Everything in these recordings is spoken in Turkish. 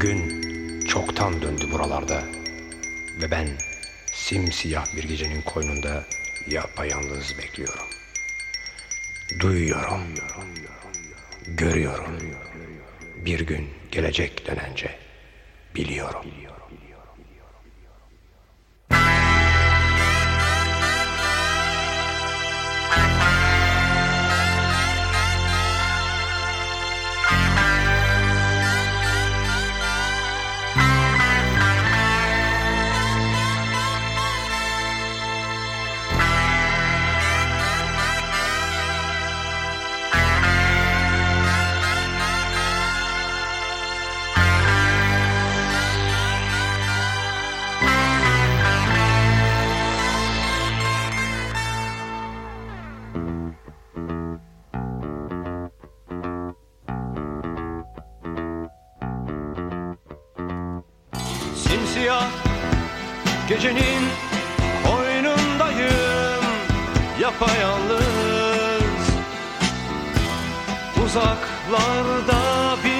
Gün çoktan döndü buralarda ve ben simsiyah bir gecenin koynunda yapayalnız bekliyorum. Duyuyorum, görüyorum. Bir gün gelecek dönence biliyorum. Simsiyah gecenin koynundayım Yapayalnız. Uzaklarda bir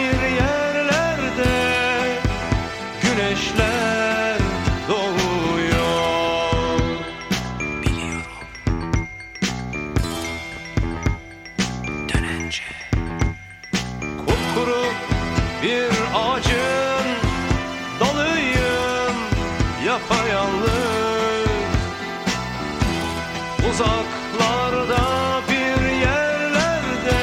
Uzaklarda bir yerlerde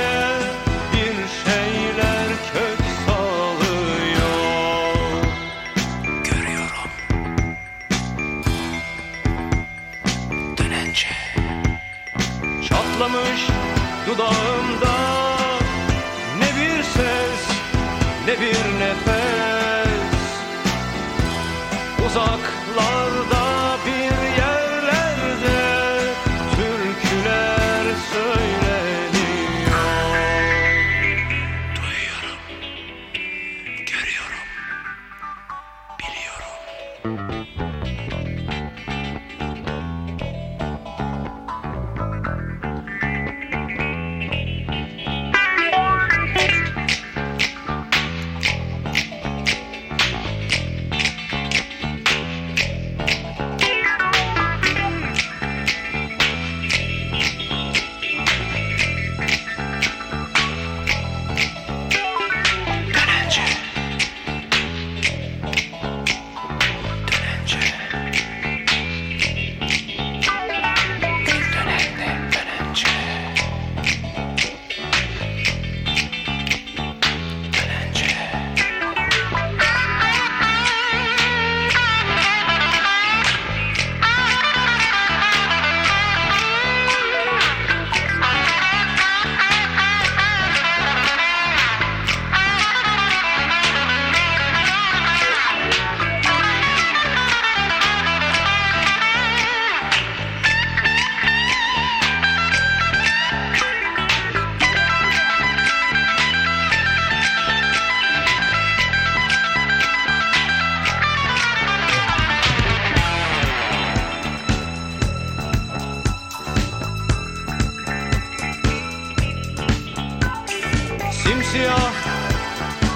bir şeyler kök salıyor. Görüyorum. Dönence. Çatlamış dudağımda ne bir ses ne bir nefes. Uzaklarda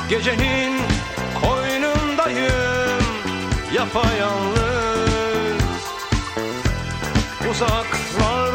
gecenin koynundayım yapayalnız. Uzaklarda